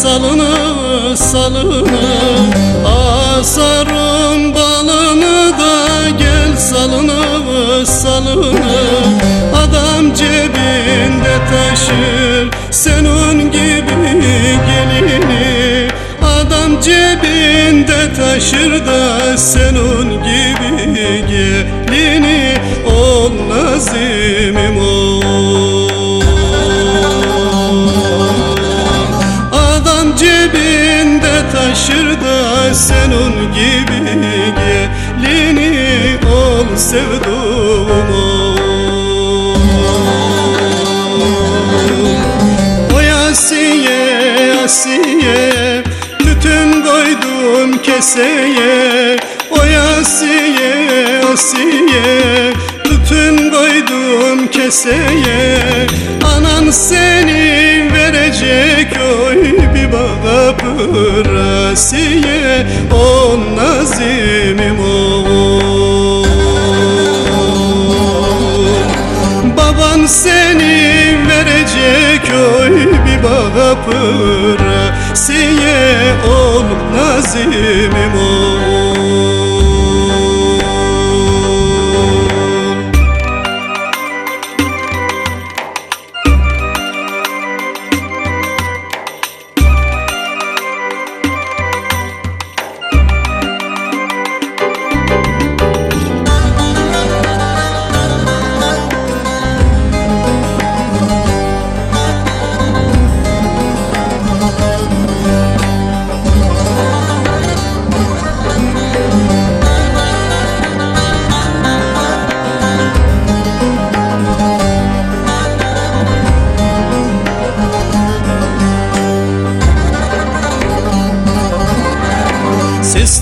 salını Asarım balını da gel salını salını Adam cebinde taşır senin gibi gelini Adam cebinde taşır da senin gibi gelini Ol nazimim ol senin gibi gelini ol sevduğum ol Oy Asiye Asiye Tütün koydum keseye. Oy Asiye Asiye Tütün koydum keseye. Anan seni pırasiye O nazimim o Baban seni verecek oy bir bağa pırasiye Ol nazimim ol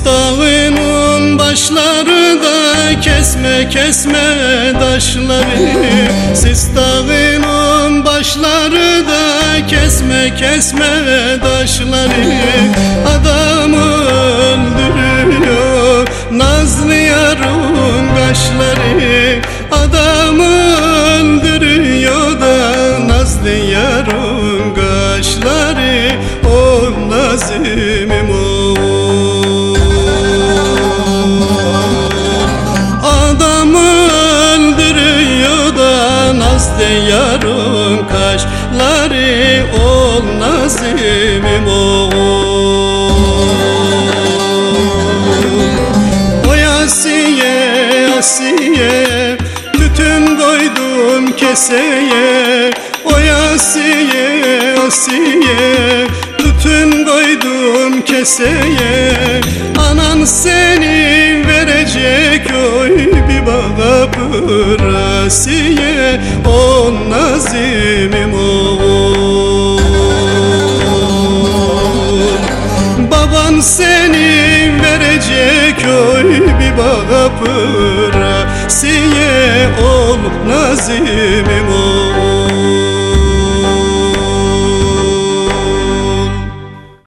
dağının başları da kesme kesme taşları. Sis dağının başları da kesme kesme taşları. Adamı öldürüyor nazlı yarın kaşları. Adamı öldürüyor da nazlı yarın kaşları. O nazimim o nazimim ol Oy Asiye Asiye keseye. Oy Asiye Asiye Tütün koydum keseye. Anan seni verecek oy bir bağa pırasiye. O nazimim ol nazimim ol